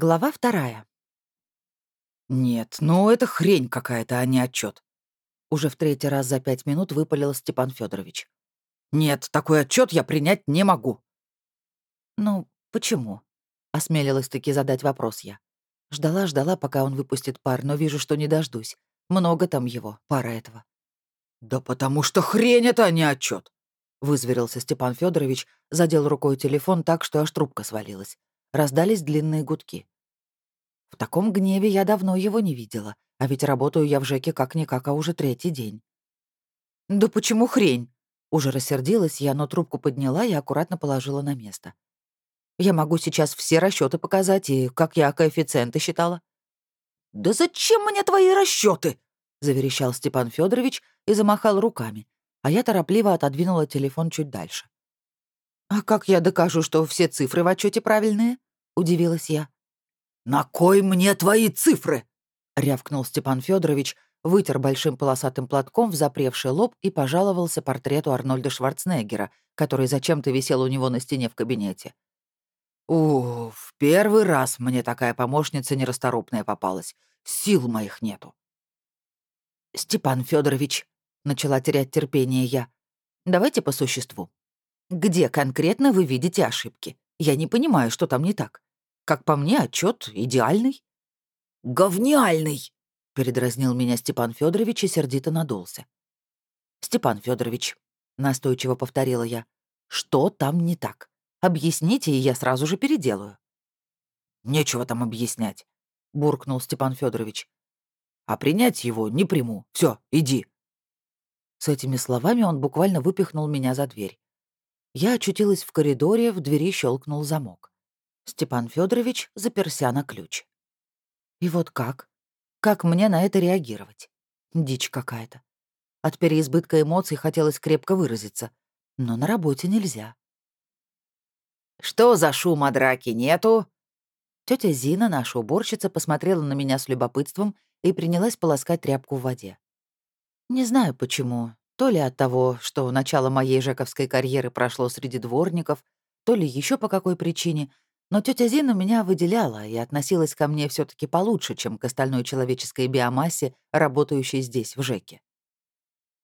Глава вторая. «Нет, ну это хрень какая-то, а не отчет. Уже в третий раз за пять минут выпалил Степан Федорович. «Нет, такой отчет я принять не могу». «Ну, почему?» — осмелилась таки задать вопрос я. Ждала-ждала, пока он выпустит пар, но вижу, что не дождусь. Много там его, пара этого. «Да потому что хрень это, а не отчет. вызверился Степан Федорович, задел рукой телефон так, что аж трубка свалилась. Раздались длинные гудки. В таком гневе я давно его не видела, а ведь работаю я в ЖЭКе как-никак, а уже третий день. «Да почему хрень?» Уже рассердилась я, но трубку подняла и аккуратно положила на место. «Я могу сейчас все расчеты показать, и как я коэффициенты считала». «Да зачем мне твои расчеты? заверещал Степан Федорович и замахал руками, а я торопливо отодвинула телефон чуть дальше. «А как я докажу, что все цифры в отчете правильные?» — удивилась я. «На кой мне твои цифры?» — рявкнул Степан Федорович, вытер большим полосатым платком в запревший лоб и пожаловался портрету Арнольда Шварценеггера, который зачем-то висел у него на стене в кабинете. «Уф, первый раз мне такая помощница нерасторопная попалась. Сил моих нету». «Степан Федорович, начала терять терпение я, — «давайте по существу. Где конкретно вы видите ошибки? Я не понимаю, что там не так. Как по мне, отчет идеальный». «Говниальный!» — передразнил меня Степан Федорович и сердито надулся. «Степан Федорович, настойчиво повторила я, — «что там не так? Объясните, и я сразу же переделаю». «Нечего там объяснять», — буркнул Степан Федорович. «А принять его не приму. Все, иди». С этими словами он буквально выпихнул меня за дверь. Я очутилась в коридоре, в двери щелкнул замок. Степан Федорович заперся на ключ. И вот как? Как мне на это реагировать? Дичь какая-то. От переизбытка эмоций хотелось крепко выразиться, но на работе нельзя. «Что за шум о драке нету?» Тетя Зина, наша уборщица, посмотрела на меня с любопытством и принялась полоскать тряпку в воде. Не знаю почему, то ли от того, что начало моей жековской карьеры прошло среди дворников, то ли еще по какой причине, но тетя Зина меня выделяла и относилась ко мне все таки получше, чем к остальной человеческой биомассе, работающей здесь, в ЖЭКе.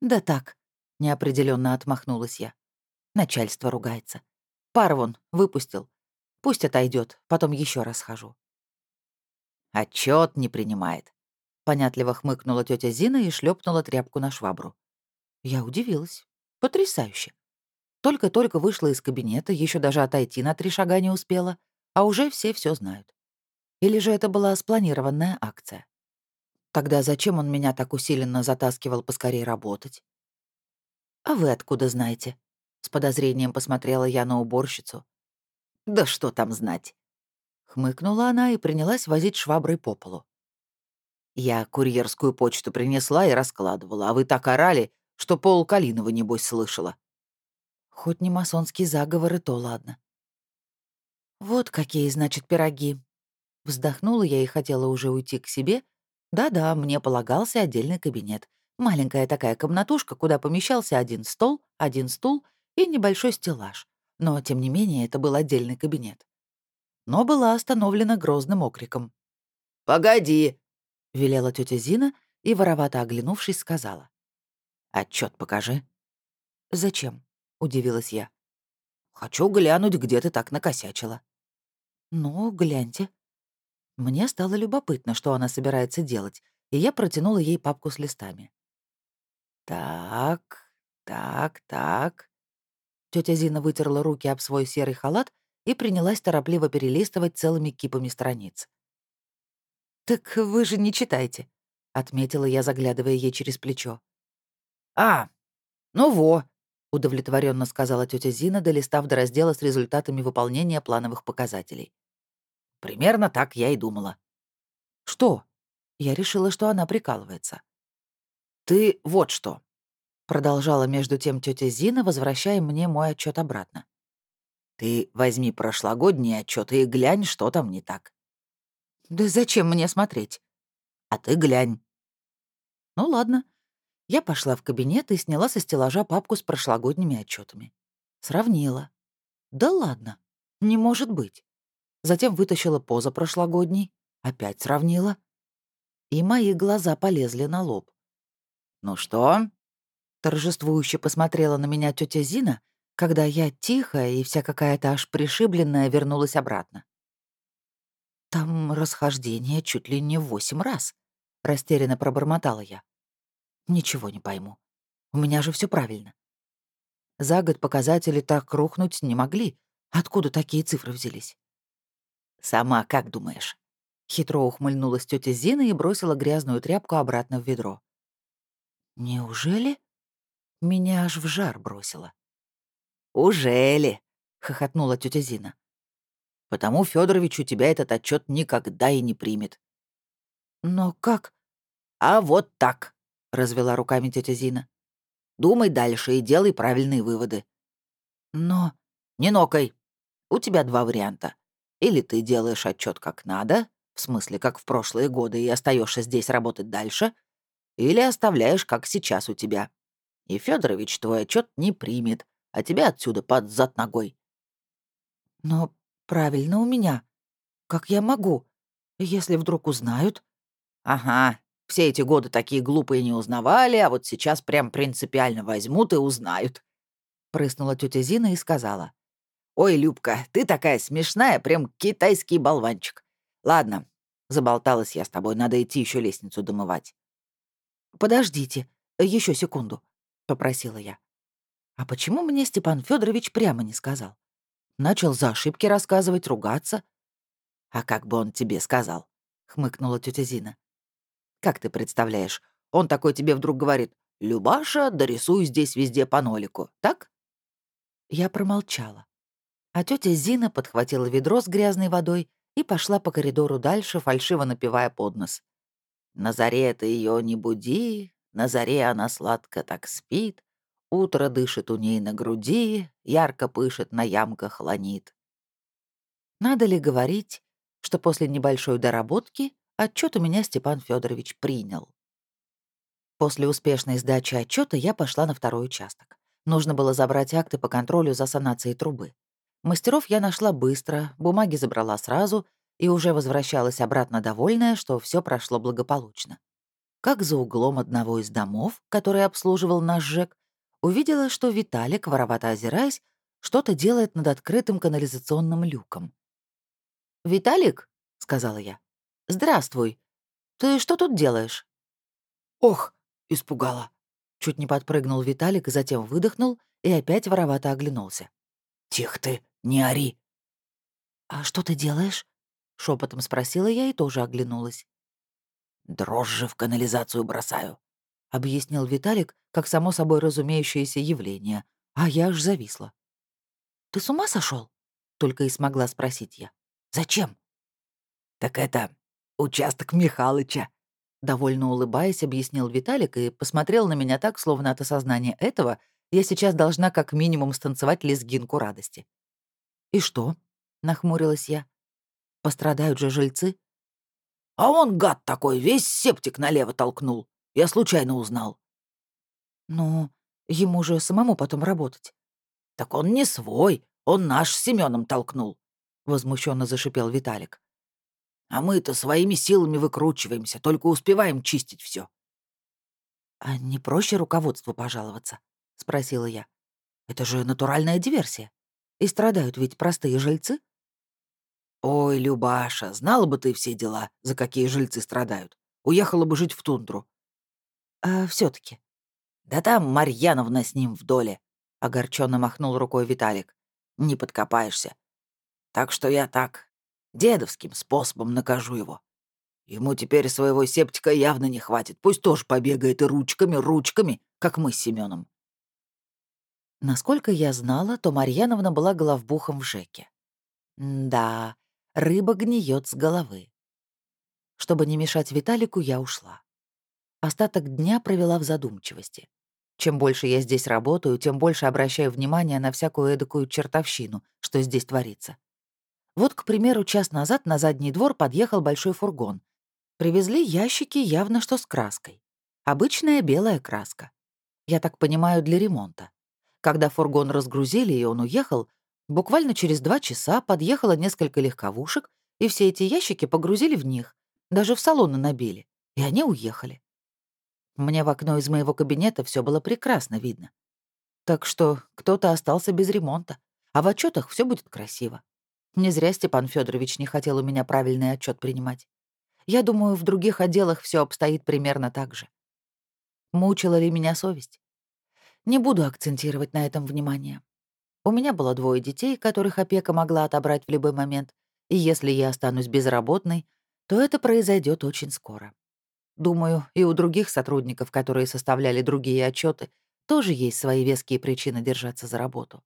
«Да так», — неопределенно отмахнулась я. Начальство ругается. Пар вон, выпустил. Пусть отойдет, потом еще раз хожу. Отчет не принимает. Понятливо хмыкнула тетя Зина и шлепнула тряпку на швабру. Я удивилась. Потрясающе. Только-только вышла из кабинета, еще даже отойти на три шага не успела, а уже все все знают. Или же это была спланированная акция? Тогда зачем он меня так усиленно затаскивал поскорее работать? «А вы откуда знаете?» — с подозрением посмотрела я на уборщицу. «Да что там знать?» Хмыкнула она и принялась возить шваброй по полу. «Я курьерскую почту принесла и раскладывала, а вы так орали, что Пол Калинова, небось, слышала. Хоть не масонский заговор, и то ладно. Вот какие, значит, пироги. Вздохнула я и хотела уже уйти к себе. Да-да, мне полагался отдельный кабинет. Маленькая такая комнатушка, куда помещался один стол, один стул и небольшой стеллаж. Но, тем не менее, это был отдельный кабинет. Но была остановлена грозным окриком. «Погоди!» — велела тетя Зина и, воровато оглянувшись, сказала. Отчет покажи». «Зачем?» — удивилась я. «Хочу глянуть, где ты так накосячила». «Ну, гляньте». Мне стало любопытно, что она собирается делать, и я протянула ей папку с листами. «Так, так, так». Тетя Зина вытерла руки об свой серый халат и принялась торопливо перелистывать целыми кипами страниц. «Так вы же не читаете», — отметила я, заглядывая ей через плечо. «А, ну во», — удовлетворенно сказала тетя Зина, долистав до раздела с результатами выполнения плановых показателей. «Примерно так я и думала». «Что?» Я решила, что она прикалывается. «Ты вот что», — продолжала между тем тетя Зина, возвращая мне мой отчет обратно. «Ты возьми прошлогодний отчет и глянь, что там не так». «Да зачем мне смотреть?» «А ты глянь». «Ну ладно, я пошла в кабинет и сняла со стеллажа папку с прошлогодними отчетами. Сравнила. Да ладно, не может быть. затем вытащила позапрошлогодний, опять сравнила. И мои глаза полезли на лоб. «Ну что?» Торжествующе посмотрела на меня тетя Зина, когда я тихо и вся какая-то аж пришибленная вернулась обратно. «Там расхождение чуть ли не восемь раз», — растерянно пробормотала я. «Ничего не пойму. У меня же все правильно. За год показатели так рухнуть не могли. Откуда такие цифры взялись?» «Сама как думаешь?» Хитро ухмыльнулась тетя Зина и бросила грязную тряпку обратно в ведро. «Неужели?» Меня аж в жар бросило. «Ужели?» — хохотнула тетя Зина. «Потому Федорович у тебя этот отчет никогда и не примет». «Но как?» «А вот так», — развела руками тетя Зина. «Думай дальше и делай правильные выводы». «Но...» «Не нокай. У тебя два варианта. Или ты делаешь отчет как надо, в смысле, как в прошлые годы, и остаешься здесь работать дальше, или оставляешь, как сейчас у тебя. И Федорович твой отчет не примет, а тебя отсюда под зад ногой. Но правильно у меня. Как я могу? Если вдруг узнают? Ага, все эти годы такие глупые не узнавали, а вот сейчас прям принципиально возьмут и узнают. Прыснула тетя Зина и сказала. «Ой, Любка, ты такая смешная, прям китайский болванчик. Ладно, заболталась я с тобой, надо идти еще лестницу домывать». «Подождите, еще секунду», — попросила я. «А почему мне Степан Федорович прямо не сказал? Начал за ошибки рассказывать, ругаться». «А как бы он тебе сказал?» — хмыкнула тетя Зина. «Как ты представляешь, он такой тебе вдруг говорит, «Любаша, дорисуй здесь везде по нолику», так?» Я промолчала. А тетя Зина подхватила ведро с грязной водой и пошла по коридору дальше, фальшиво напевая под нос. «На заре ты ее не буди, на заре она сладко так спит, утро дышит у ней на груди, ярко пышет на ямках ланит». Надо ли говорить, что после небольшой доработки отчет у меня Степан Федорович принял? После успешной сдачи отчета я пошла на второй участок. Нужно было забрать акты по контролю за санацией трубы. Мастеров я нашла быстро, бумаги забрала сразу и уже возвращалась обратно довольная, что все прошло благополучно. Как за углом одного из домов, который обслуживал наш ЖЭК, увидела, что Виталик, воровато озираясь, что-то делает над открытым канализационным люком. «Виталик», — сказала я, — «здравствуй. Ты что тут делаешь?» «Ох!» — испугала. Чуть не подпрыгнул Виталик, затем выдохнул и опять воровато оглянулся. «Тихо ты, не ори!» «А что ты делаешь?» — шепотом спросила я и тоже оглянулась. «Дрожжи в канализацию бросаю», — объяснил Виталик, как само собой разумеющееся явление, а я аж зависла. «Ты с ума сошел? только и смогла спросить я. «Зачем?» «Так это участок Михалыча», — довольно улыбаясь, объяснил Виталик и посмотрел на меня так, словно от осознания этого я сейчас должна как минимум станцевать лезгинку радости. «И что?» — нахмурилась я. «Пострадают же жильцы?» «А он, гад такой, весь септик налево толкнул. Я случайно узнал». «Ну, ему же самому потом работать». «Так он не свой, он наш с Семеном толкнул», — возмущенно зашипел Виталик. «А мы-то своими силами выкручиваемся, только успеваем чистить все. «А не проще руководству пожаловаться?» — спросила я. «Это же натуральная диверсия. И страдают ведь простые жильцы?» «Ой, Любаша, знала бы ты все дела, за какие жильцы страдают. Уехала бы жить в тундру». «А все таки «Да там Марьяновна с ним в доле», — огорченно махнул рукой Виталик. «Не подкопаешься. Так что я так, дедовским способом накажу его. Ему теперь своего септика явно не хватит. Пусть тоже побегает и ручками, ручками, как мы с Семеном. Насколько я знала, то Марьяновна была головбухом в ЖЭКе. Да, рыба гниет с головы. Чтобы не мешать Виталику, я ушла. Остаток дня провела в задумчивости. Чем больше я здесь работаю, тем больше обращаю внимание на всякую эдакую чертовщину, что здесь творится. Вот, к примеру, час назад на задний двор подъехал большой фургон. Привезли ящики явно что с краской. Обычная белая краска. Я так понимаю, для ремонта. Когда фургон разгрузили и он уехал, Буквально через два часа подъехало несколько легковушек, и все эти ящики погрузили в них, даже в салоны набили, и они уехали. Мне в окно из моего кабинета все было прекрасно видно. Так что кто-то остался без ремонта, а в отчетах все будет красиво. Не зря Степан Федорович не хотел у меня правильный отчет принимать. Я думаю, в других отделах все обстоит примерно так же. Мучила ли меня совесть? Не буду акцентировать на этом внимание. У меня было двое детей, которых опека могла отобрать в любой момент, и если я останусь безработной, то это произойдет очень скоро. Думаю, и у других сотрудников, которые составляли другие отчеты, тоже есть свои веские причины держаться за работу.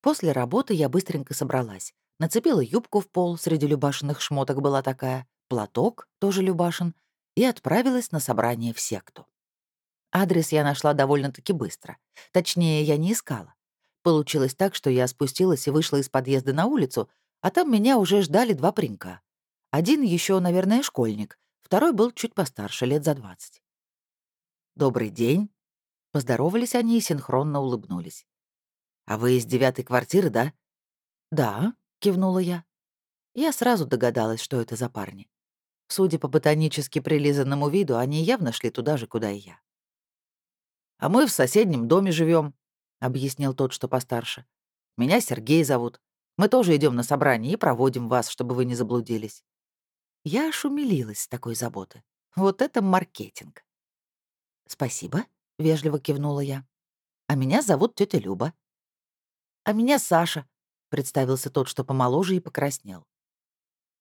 После работы я быстренько собралась. Нацепила юбку в пол, среди любашенных шмоток была такая, платок, тоже любашен, и отправилась на собрание в секту. Адрес я нашла довольно-таки быстро. Точнее, я не искала. Получилось так, что я спустилась и вышла из подъезда на улицу, а там меня уже ждали два паренька. Один еще, наверное, школьник, второй был чуть постарше, лет за двадцать. «Добрый день», Поздоровались они и синхронно улыбнулись. «А вы из девятой квартиры, да?» «Да», — кивнула я. Я сразу догадалась, что это за парни. Судя по ботанически прилизанному виду, они явно шли туда же, куда и я. «А мы в соседнем доме живем, объяснил тот, что постарше. «Меня Сергей зовут. Мы тоже идем на собрание и проводим вас, чтобы вы не заблудились». Я аж умилилась с такой заботы. Вот это маркетинг. «Спасибо», — вежливо кивнула я. «А меня зовут тетя Люба». «А меня Саша», — представился тот, что помоложе и покраснел.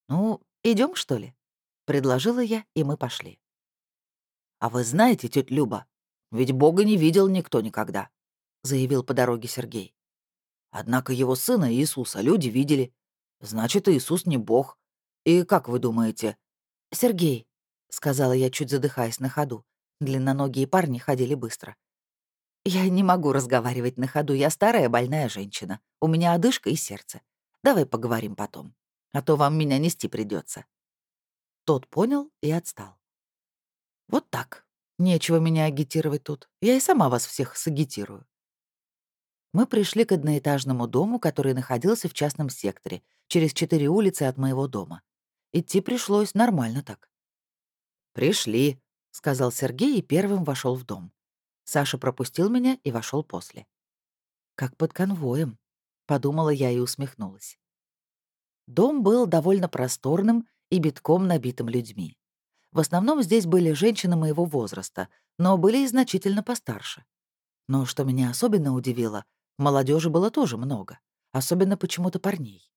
«Ну, идем что ли?» — предложила я, и мы пошли. «А вы знаете, тетя Люба, ведь Бога не видел никто никогда», — заявил по дороге Сергей. «Однако его сына Иисуса люди видели. Значит, Иисус не Бог. И как вы думаете?» «Сергей», — сказала я, чуть задыхаясь на ходу, Длинноногие парни ходили быстро. «Я не могу разговаривать на ходу, я старая больная женщина. У меня одышка и сердце. Давай поговорим потом, а то вам меня нести придется. Тот понял и отстал. «Вот так. Нечего меня агитировать тут. Я и сама вас всех сагитирую». Мы пришли к одноэтажному дому, который находился в частном секторе, через четыре улицы от моего дома. Идти пришлось нормально так. «Пришли», — сказал Сергей и первым вошел в дом. Саша пропустил меня и вошел после. «Как под конвоем», — подумала я и усмехнулась. Дом был довольно просторным и битком набитым людьми. В основном здесь были женщины моего возраста, но были и значительно постарше. Но что меня особенно удивило, молодежи было тоже много, особенно почему-то парней.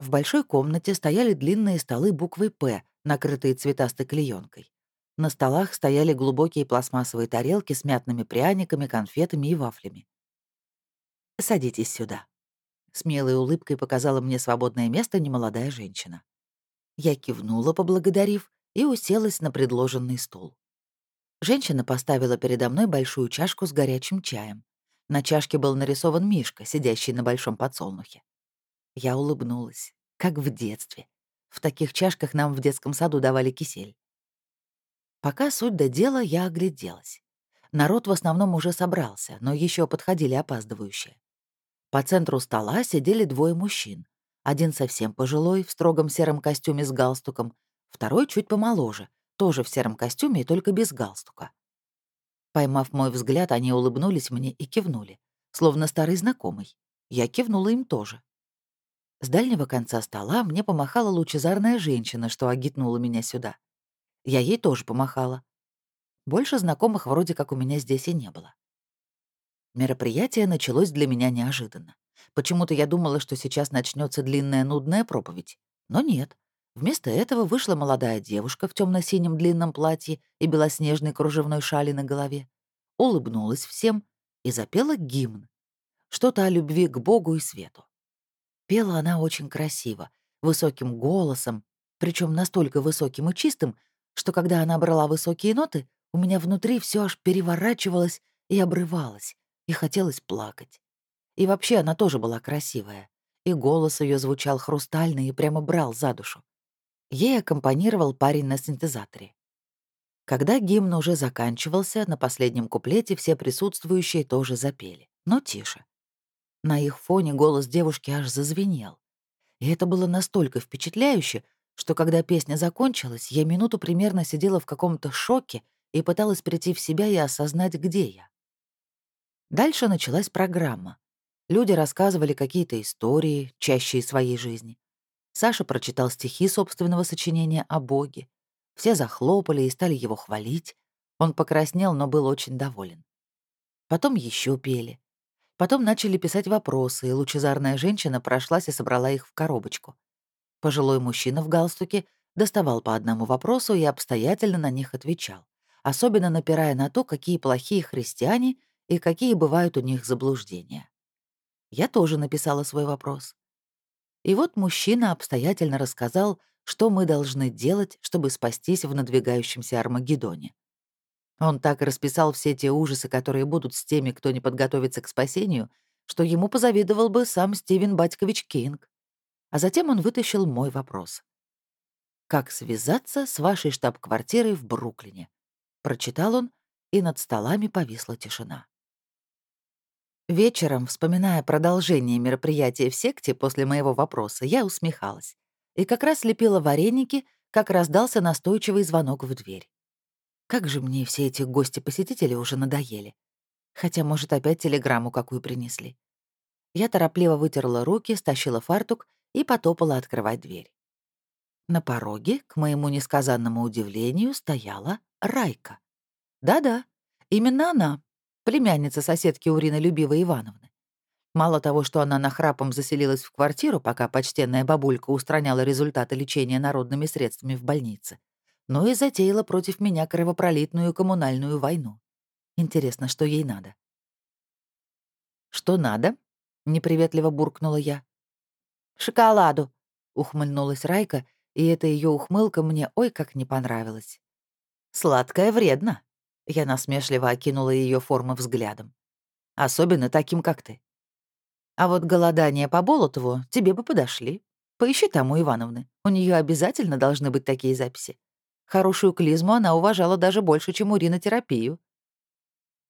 В большой комнате стояли длинные столы буквой «П», накрытые цветастой клеенкой. На столах стояли глубокие пластмассовые тарелки с мятными пряниками, конфетами и вафлями. «Садитесь сюда». С милой улыбкой показала мне свободное место немолодая женщина. Я кивнула, поблагодарив, и уселась на предложенный стул. Женщина поставила передо мной большую чашку с горячим чаем. На чашке был нарисован Мишка, сидящий на большом подсолнухе. Я улыбнулась, как в детстве. В таких чашках нам в детском саду давали кисель. Пока суть до дела, я огляделась. Народ в основном уже собрался, но еще подходили опаздывающие. По центру стола сидели двое мужчин. Один совсем пожилой, в строгом сером костюме с галстуком, второй чуть помоложе, тоже в сером костюме и только без галстука. Поймав мой взгляд, они улыбнулись мне и кивнули, словно старый знакомый. Я кивнула им тоже. С дальнего конца стола мне помахала лучезарная женщина, что огитнула меня сюда. Я ей тоже помахала. Больше знакомых вроде как у меня здесь и не было. Мероприятие началось для меня неожиданно. Почему-то я думала, что сейчас начнется длинная нудная проповедь. Но нет. Вместо этого вышла молодая девушка в темно синем длинном платье и белоснежной кружевной шали на голове, улыбнулась всем и запела гимн. Что-то о любви к Богу и свету. Пела она очень красиво, высоким голосом, причем настолько высоким и чистым, что когда она брала высокие ноты, у меня внутри все аж переворачивалось и обрывалось, и хотелось плакать. И вообще она тоже была красивая, и голос ее звучал хрустальный и прямо брал за душу. Ей аккомпанировал парень на синтезаторе. Когда гимн уже заканчивался, на последнем куплете все присутствующие тоже запели, но тише. На их фоне голос девушки аж зазвенел. И это было настолько впечатляюще, что когда песня закончилась, я минуту примерно сидела в каком-то шоке и пыталась прийти в себя и осознать, где я. Дальше началась программа. Люди рассказывали какие-то истории, чаще из своей жизни. Саша прочитал стихи собственного сочинения о Боге. Все захлопали и стали его хвалить. Он покраснел, но был очень доволен. Потом еще пели. Потом начали писать вопросы, и лучезарная женщина прошлась и собрала их в коробочку. Пожилой мужчина в галстуке доставал по одному вопросу и обстоятельно на них отвечал, особенно напирая на то, какие плохие христиане и какие бывают у них заблуждения. Я тоже написала свой вопрос. И вот мужчина обстоятельно рассказал, что мы должны делать, чтобы спастись в надвигающемся Армагеддоне. Он так расписал все те ужасы, которые будут с теми, кто не подготовится к спасению, что ему позавидовал бы сам Стивен Батькович Кинг. А затем он вытащил мой вопрос. «Как связаться с вашей штаб-квартирой в Бруклине?» Прочитал он, и над столами повисла тишина. Вечером, вспоминая продолжение мероприятия в секте после моего вопроса, я усмехалась. И как раз лепила вареники, как раздался настойчивый звонок в дверь. Как же мне все эти гости-посетители уже надоели. Хотя, может, опять телеграмму какую принесли. Я торопливо вытерла руки, стащила фартук и потопала открывать дверь. На пороге, к моему несказанному удивлению, стояла Райка. Да-да, именно она, племянница соседки Урины Любивой Ивановны. Мало того, что она нахрапом заселилась в квартиру, пока почтенная бабулька устраняла результаты лечения народными средствами в больнице, но и затеяла против меня кровопролитную коммунальную войну. Интересно, что ей надо? «Что надо?» — неприветливо буркнула я. «Шоколаду», — ухмыльнулась Райка, и эта ее ухмылка мне ой как не понравилась. «Сладкое вредно», — я насмешливо окинула ее формы взглядом. «Особенно таким, как ты. А вот голодание по Болотову тебе бы подошли. Поищи там у Ивановны. У нее обязательно должны быть такие записи. Хорошую клизму она уважала даже больше, чем уринотерапию.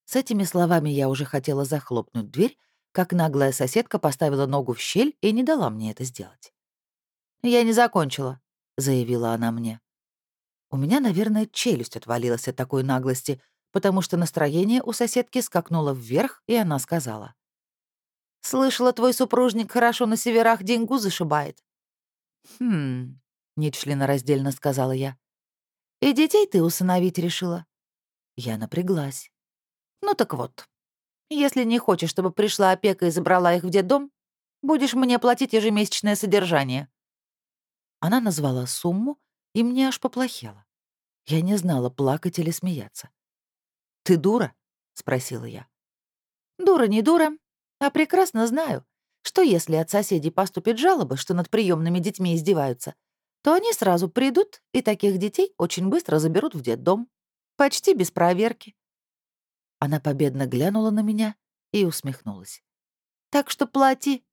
С этими словами я уже хотела захлопнуть дверь, как наглая соседка поставила ногу в щель и не дала мне это сделать. «Я не закончила», — заявила она мне. У меня, наверное, челюсть отвалилась от такой наглости, потому что настроение у соседки скакнуло вверх, и она сказала. «Слышала, твой супружник хорошо на северах деньгу зашибает». «Хм...» — нечленораздельно сказала я. И детей ты усыновить решила?» Я напряглась. «Ну так вот, если не хочешь, чтобы пришла опека и забрала их в детдом, будешь мне платить ежемесячное содержание». Она назвала сумму, и мне аж поплохело. Я не знала, плакать или смеяться. «Ты дура?» — спросила я. «Дура не дура, а прекрасно знаю, что если от соседей поступит жалоба, что над приемными детьми издеваются, то они сразу придут и таких детей очень быстро заберут в детдом. Почти без проверки. Она победно глянула на меня и усмехнулась. «Так что плати,